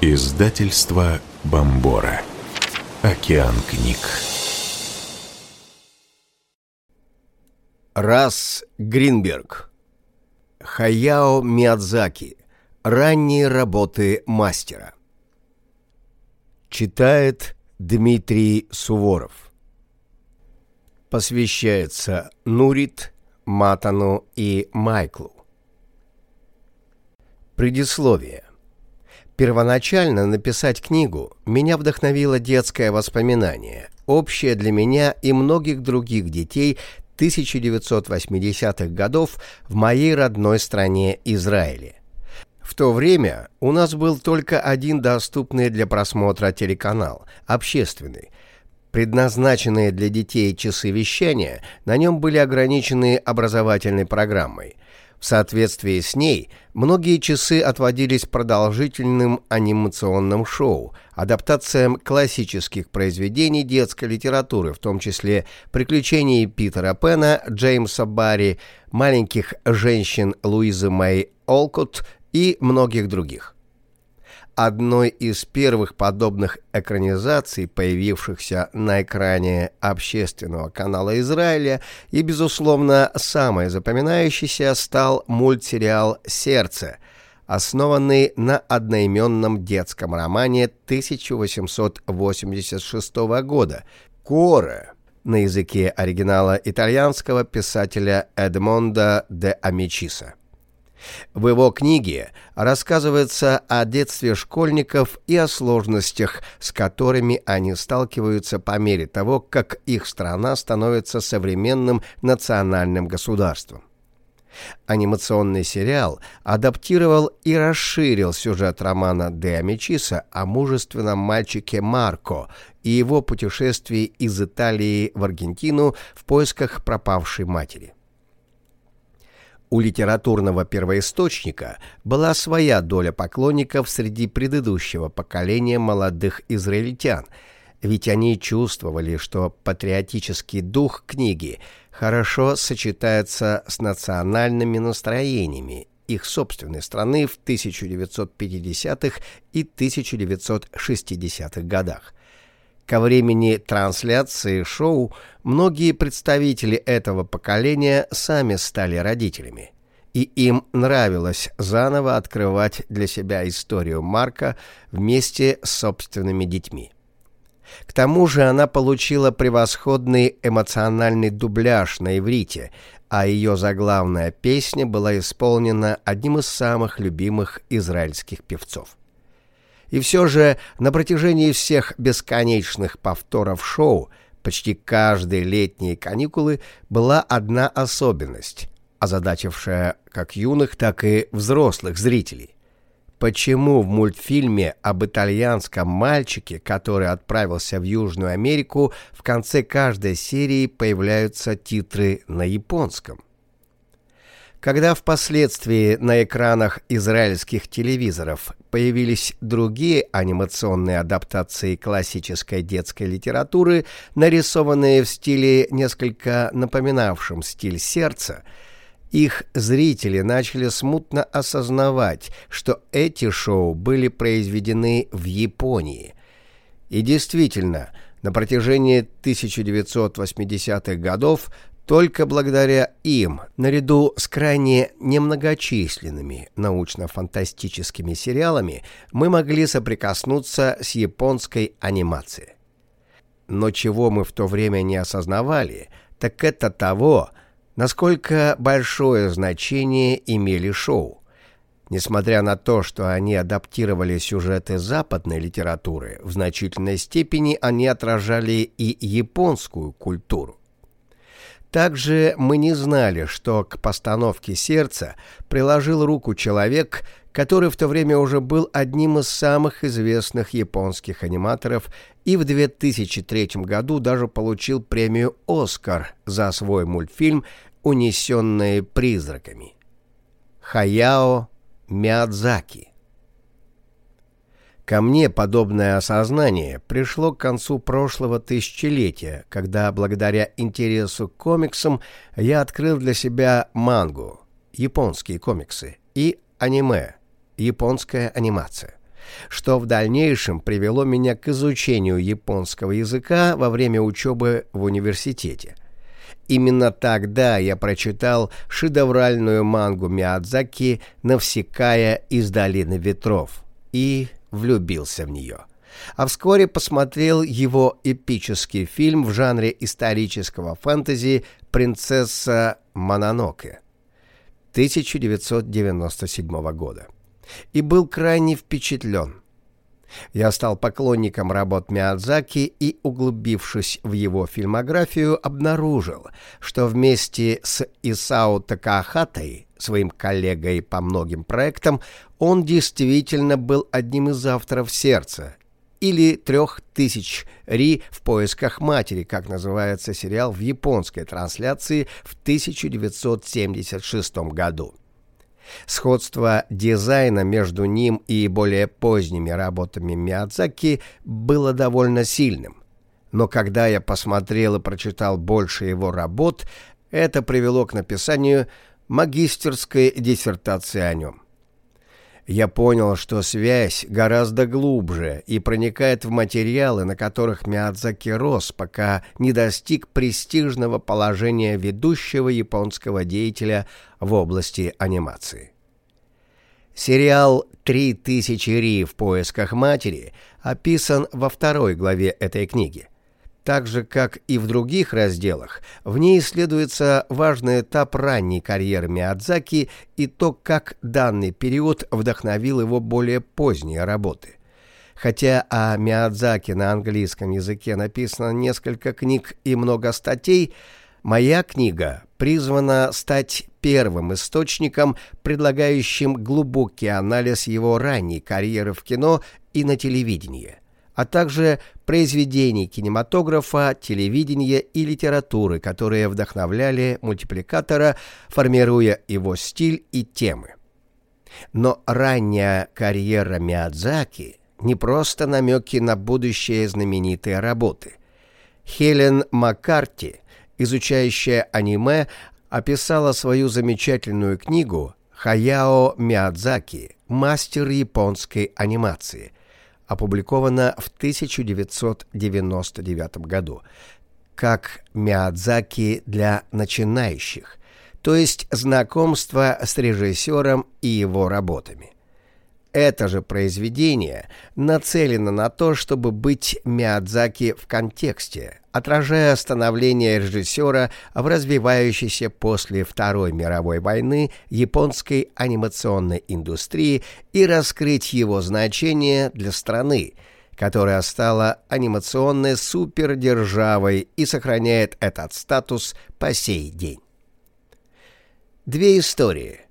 Издательство Бомбора. Океан книг. Раз Гринберг. Хаяо Миядзаки. Ранние работы мастера. Читает Дмитрий Суворов. Посвящается Нурит, Матану и Майклу. Предисловие. Первоначально написать книгу меня вдохновило детское воспоминание, общее для меня и многих других детей 1980-х годов в моей родной стране Израиле. В то время у нас был только один доступный для просмотра телеканал – общественный. Предназначенные для детей часы вещания на нем были ограничены образовательной программой – в соответствии с ней, многие часы отводились продолжительным анимационным шоу, адаптациям классических произведений детской литературы, в том числе «Приключений Питера Пена», Джеймса Барри, «Маленьких женщин» Луизы Мэй Олкот и многих других. Одной из первых подобных экранизаций, появившихся на экране общественного канала Израиля, и, безусловно, самой запоминающейся стал мультсериал «Сердце», основанный на одноименном детском романе 1886 года «Коре» на языке оригинала итальянского писателя Эдмонда де Амичиса. В его книге рассказывается о детстве школьников и о сложностях, с которыми они сталкиваются по мере того, как их страна становится современным национальным государством. Анимационный сериал адаптировал и расширил сюжет романа Де Амичиса о мужественном мальчике Марко и его путешествии из Италии в Аргентину в поисках пропавшей матери. У литературного первоисточника была своя доля поклонников среди предыдущего поколения молодых израильтян, ведь они чувствовали, что патриотический дух книги хорошо сочетается с национальными настроениями их собственной страны в 1950-х и 1960-х годах. Ко времени трансляции шоу многие представители этого поколения сами стали родителями, и им нравилось заново открывать для себя историю Марка вместе с собственными детьми. К тому же она получила превосходный эмоциональный дубляж на иврите, а ее заглавная песня была исполнена одним из самых любимых израильских певцов. И все же на протяжении всех бесконечных повторов шоу почти каждые летние каникулы была одна особенность, озадачившая как юных, так и взрослых зрителей. Почему в мультфильме об итальянском мальчике, который отправился в Южную Америку, в конце каждой серии появляются титры на японском? Когда впоследствии на экранах израильских телевизоров появились другие анимационные адаптации классической детской литературы, нарисованные в стиле, несколько напоминавшем стиль сердца, их зрители начали смутно осознавать, что эти шоу были произведены в Японии. И действительно, на протяжении 1980-х годов только благодаря им, наряду с крайне немногочисленными научно-фантастическими сериалами, мы могли соприкоснуться с японской анимацией. Но чего мы в то время не осознавали, так это того, насколько большое значение имели шоу. Несмотря на то, что они адаптировали сюжеты западной литературы, в значительной степени они отражали и японскую культуру. Также мы не знали, что к постановке сердца приложил руку человек, который в то время уже был одним из самых известных японских аниматоров и в 2003 году даже получил премию «Оскар» за свой мультфильм «Унесенные призраками». Хаяо Миядзаки Ко мне подобное осознание пришло к концу прошлого тысячелетия, когда благодаря интересу к комиксам я открыл для себя мангу, японские комиксы, и аниме, японская анимация. что в дальнейшем привело меня к изучению японского языка во время учебы в университете. Именно тогда я прочитал шедевральную мангу Миядзаки «Навсекая из долины ветров» и влюбился в нее. А вскоре посмотрел его эпический фильм в жанре исторического фэнтези «Принцесса Мононоке» 1997 года и был крайне впечатлен. Я стал поклонником работ Миядзаки и, углубившись в его фильмографию, обнаружил, что вместе с Исао Такахатой, своим коллегой по многим проектам, он действительно был одним из авторов «Сердца» или «Трех тысяч Ри в поисках матери», как называется сериал в японской трансляции в 1976 году. Сходство дизайна между ним и более поздними работами Миядзаки было довольно сильным. Но когда я посмотрел и прочитал больше его работ, это привело к написанию магистерской диссертации о нем я понял, что связь гораздо глубже и проникает в материалы, на которых Миядзаки рос, пока не достиг престижного положения ведущего японского деятеля в области анимации. Сериал «Три тысячи Ри в поисках матери» описан во второй главе этой книги – так же, как и в других разделах, в ней исследуется важный этап ранней карьеры Миядзаки и то, как данный период вдохновил его более поздние работы. Хотя о Миядзаки на английском языке написано несколько книг и много статей, моя книга призвана стать первым источником, предлагающим глубокий анализ его ранней карьеры в кино и на телевидении – а также произведений кинематографа, телевидения и литературы, которые вдохновляли мультипликатора, формируя его стиль и темы. Но ранняя карьера Миядзаки не просто намеки на будущее знаменитые работы. Хелен Маккарти, изучающая аниме, описала свою замечательную книгу «Хаяо Миядзаки. Мастер японской анимации», опубликована в 1999 году, как Миядзаки для начинающих, то есть знакомство с режиссером и его работами. Это же произведение нацелено на то, чтобы быть Миядзаки в контексте, отражая становление режиссера в развивающейся после Второй мировой войны японской анимационной индустрии и раскрыть его значение для страны, которая стала анимационной супердержавой и сохраняет этот статус по сей день. Две истории –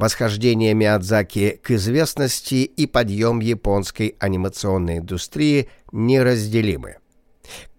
Восхождение Миядзаки к известности и подъем японской анимационной индустрии неразделимы.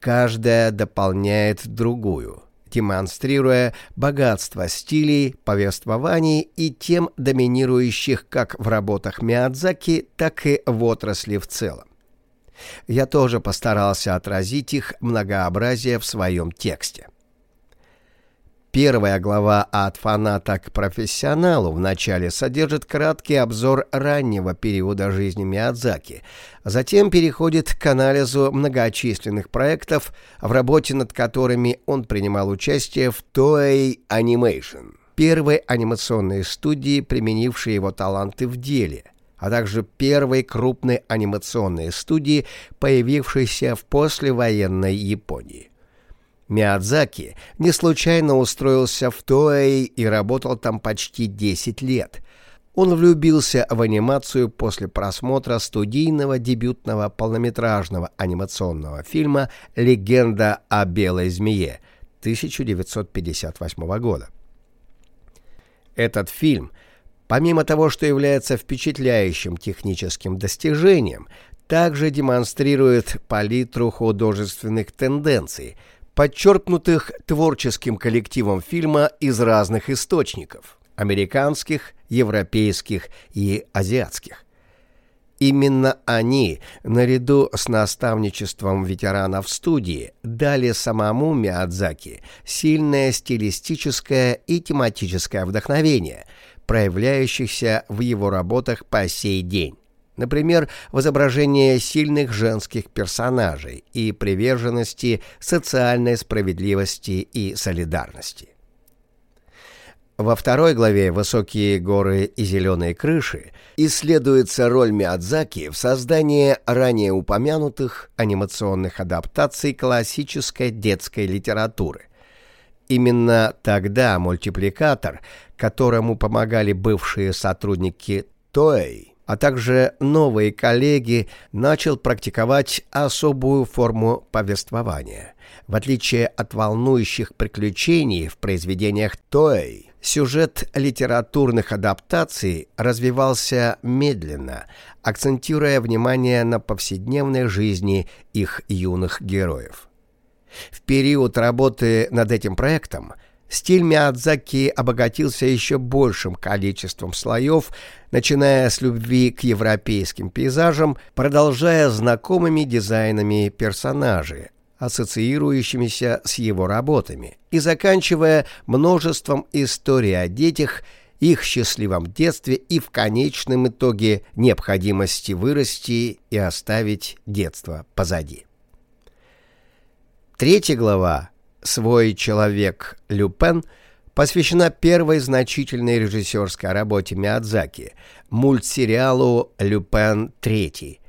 Каждая дополняет другую, демонстрируя богатство стилей, повествований и тем доминирующих как в работах Миядзаки, так и в отрасли в целом. Я тоже постарался отразить их многообразие в своем тексте. Первая глава «От фаната к профессионалу» в начале содержит краткий обзор раннего периода жизни Миядзаки, затем переходит к анализу многочисленных проектов, в работе над которыми он принимал участие в Toei Animation, первой анимационной студии, применившей его таланты в деле – а также первой крупной анимационной студии, появившейся в послевоенной Японии. Миядзаки не случайно устроился в Тоэй и работал там почти 10 лет. Он влюбился в анимацию после просмотра студийного дебютного полнометражного анимационного фильма «Легенда о белой змее» 1958 года. Этот фильм, помимо того, что является впечатляющим техническим достижением, также демонстрирует палитру художественных тенденций – подчеркнутых творческим коллективом фильма из разных источников – американских, европейских и азиатских. Именно они, наряду с наставничеством ветеранов студии, дали самому Миядзаки сильное стилистическое и тематическое вдохновение, проявляющихся в его работах по сей день. Например, в сильных женских персонажей и приверженности социальной справедливости и солидарности. Во второй главе «Высокие горы и зеленые крыши» исследуется роль Миядзаки в создании ранее упомянутых анимационных адаптаций классической детской литературы. Именно тогда мультипликатор, которому помогали бывшие сотрудники Тоэй, а также новые коллеги, начал практиковать особую форму повествования. В отличие от волнующих приключений в произведениях Тоэй, сюжет литературных адаптаций развивался медленно, акцентируя внимание на повседневной жизни их юных героев. В период работы над этим проектом – Стиль Миядзаки обогатился еще большим количеством слоев, начиная с любви к европейским пейзажам, продолжая знакомыми дизайнами персонажей, ассоциирующимися с его работами, и заканчивая множеством историй о детях, их счастливом детстве и в конечном итоге необходимости вырасти и оставить детство позади. Третья глава «Свой человек Люпен» посвящена первой значительной режиссерской работе Миядзаки – мультсериалу «Люпен III».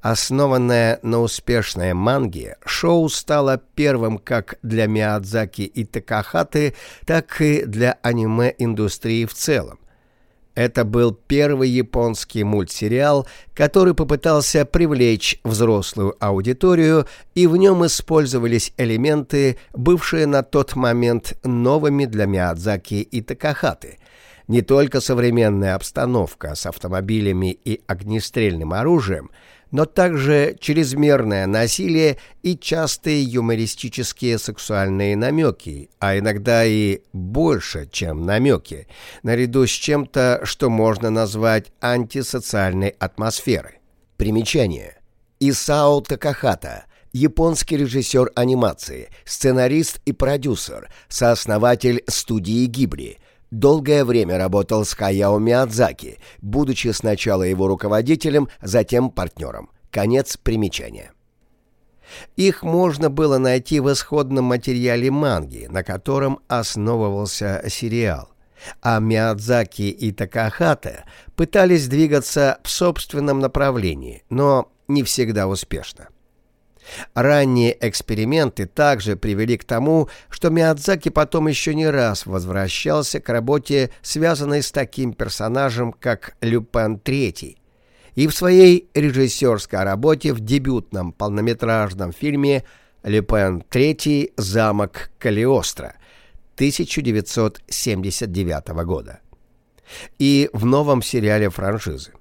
Основанное на успешной манге, шоу стало первым как для Миядзаки и Такахаты, так и для аниме-индустрии в целом. Это был первый японский мультсериал, который попытался привлечь взрослую аудиторию, и в нем использовались элементы, бывшие на тот момент новыми для Миядзаки и Такахаты. Не только современная обстановка с автомобилями и огнестрельным оружием – но также чрезмерное насилие и частые юмористические сексуальные намеки, а иногда и больше, чем намеки, наряду с чем-то, что можно назвать антисоциальной атмосферой. Примечание. Исао Такахата – японский режиссер анимации, сценарист и продюсер, сооснователь студии Гибли – Долгое время работал с Хаяо Миядзаки, будучи сначала его руководителем, затем партнером. Конец примечания. Их можно было найти в исходном материале манги, на котором основывался сериал. А Миядзаки и Такахата пытались двигаться в собственном направлении, но не всегда успешно. Ранние эксперименты также привели к тому, что Миядзаки потом еще не раз возвращался к работе, связанной с таким персонажем, как Люпен III, и в своей режиссерской работе в дебютном полнометражном фильме «Люпен III. Замок Калиостро» 1979 года и в новом сериале франшизы.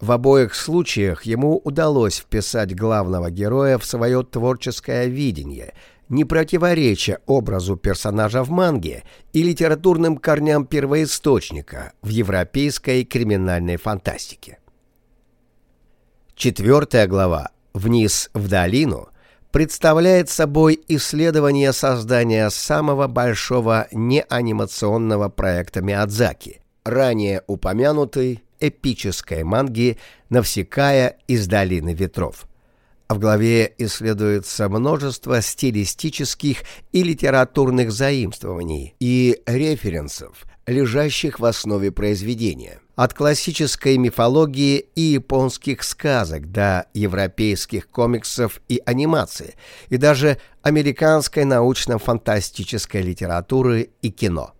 В обоих случаях ему удалось вписать главного героя в свое творческое видение, не противореча образу персонажа в манге и литературным корням первоисточника в европейской криминальной фантастике. Четвертая глава «Вниз в долину» представляет собой исследование создания самого большого неанимационного проекта Миядзаки, ранее упомянутый эпической манги «Навсекая из долины ветров». В главе исследуется множество стилистических и литературных заимствований и референсов, лежащих в основе произведения. От классической мифологии и японских сказок до европейских комиксов и анимации, и даже американской научно-фантастической литературы и кино.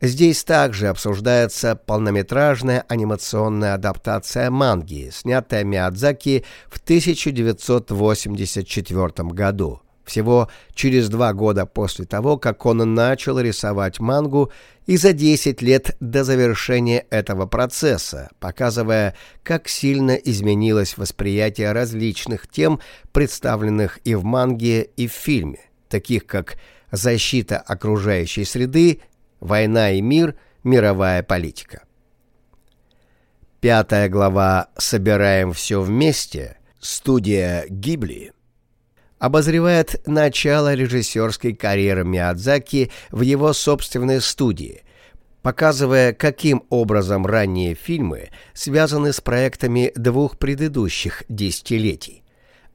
Здесь также обсуждается полнометражная анимационная адаптация манги, снятая Миядзаки в 1984 году, всего через два года после того, как он начал рисовать мангу и за 10 лет до завершения этого процесса, показывая, как сильно изменилось восприятие различных тем, представленных и в манге, и в фильме, таких как защита окружающей среды Война и мир. Мировая политика. Пятая глава «Собираем все вместе» студия Гибли обозревает начало режиссерской карьеры Миядзаки в его собственной студии, показывая, каким образом ранние фильмы связаны с проектами двух предыдущих десятилетий.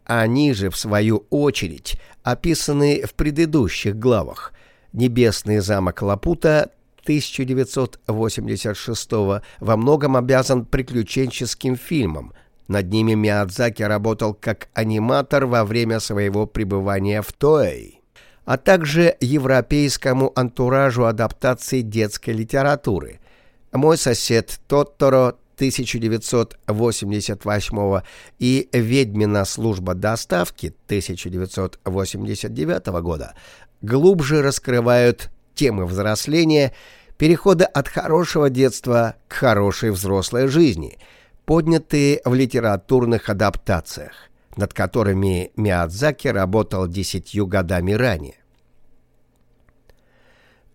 Они же, в свою очередь, описаны в предыдущих главах. «Небесный замок Лапута» 1986 во многом обязан приключенческим фильмам. Над ними Миядзаки работал как аниматор во время своего пребывания в Тоэй, а также европейскому антуражу адаптации детской литературы. «Мой сосед Тотторо» 1988 и «Ведьмина служба доставки» 1989 года глубже раскрывают темы взросления, перехода от хорошего детства к хорошей взрослой жизни, поднятые в литературных адаптациях, над которыми Миядзаки работал десятью годами ранее.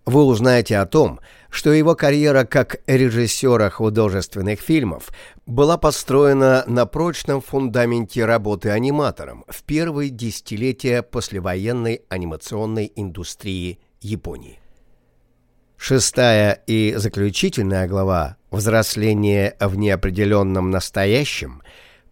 Вы узнаете о том, что его карьера как режиссера художественных фильмов была построена на прочном фундаменте работы аниматором в первые десятилетия послевоенной анимационной индустрии Японии. Шестая и заключительная глава «Взросление в неопределенном настоящем»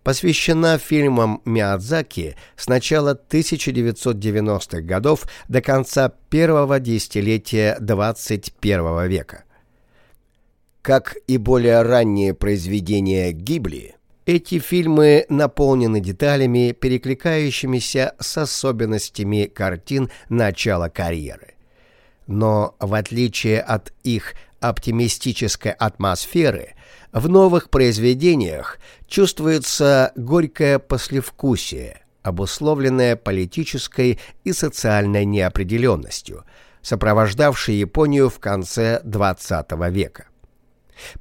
посвящена фильмам Миядзаки с начала 1990-х годов до конца первого десятилетия 21 века. Как и более ранние произведения Гибли, эти фильмы наполнены деталями, перекликающимися с особенностями картин начала карьеры. Но в отличие от их оптимистической атмосферы, в новых произведениях чувствуется горькое послевкусие, обусловленное политической и социальной неопределенностью, сопровождавшей Японию в конце XX века.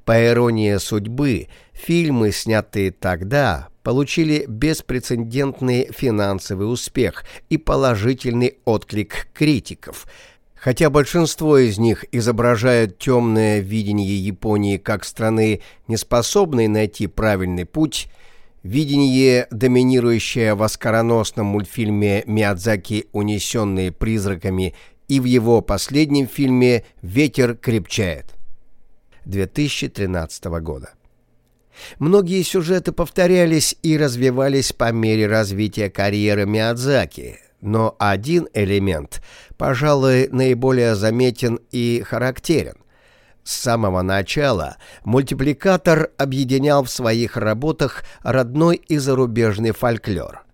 По иронии судьбы, фильмы, снятые тогда, получили беспрецедентный финансовый успех и положительный отклик критиков – Хотя большинство из них изображают темное видение Японии как страны, не способной найти правильный путь, видение, доминирующее в оскароносном мультфильме Миядзаки «Унесенные призраками» и в его последнем фильме «Ветер крепчает» 2013 года. Многие сюжеты повторялись и развивались по мере развития карьеры Миядзаки, но один элемент, пожалуй, наиболее заметен и характерен. С самого начала мультипликатор объединял в своих работах родной и зарубежный фольклор.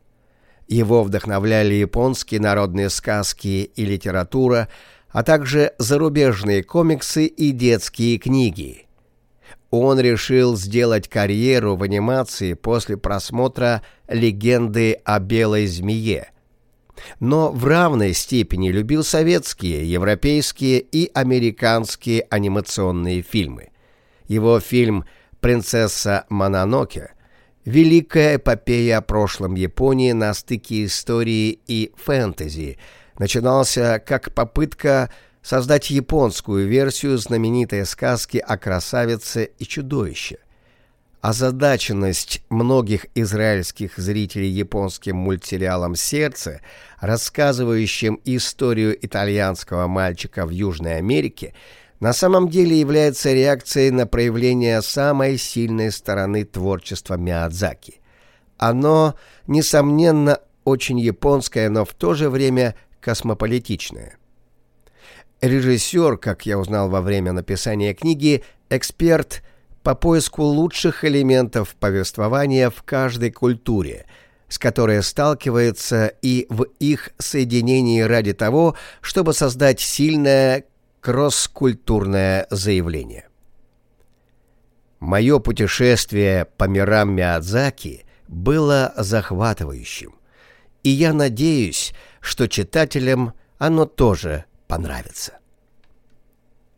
Его вдохновляли японские народные сказки и литература, а также зарубежные комиксы и детские книги. Он решил сделать карьеру в анимации после просмотра «Легенды о белой змее», но в равной степени любил советские, европейские и американские анимационные фильмы. Его фильм «Принцесса Мононоке» — великая эпопея о прошлом Японии на стыке истории и фэнтези — начинался как попытка создать японскую версию знаменитой сказки о красавице и чудовище — Озадаченность многих израильских зрителей японским мультсериалом «Сердце», рассказывающим историю итальянского мальчика в Южной Америке, на самом деле является реакцией на проявление самой сильной стороны творчества Миядзаки. Оно, несомненно, очень японское, но в то же время космополитичное. Режиссер, как я узнал во время написания книги, эксперт – по поиску лучших элементов повествования в каждой культуре, с которой сталкивается и в их соединении ради того, чтобы создать сильное кросс-культурное заявление. Мое путешествие по мирам Миядзаки было захватывающим, и я надеюсь, что читателям оно тоже понравится.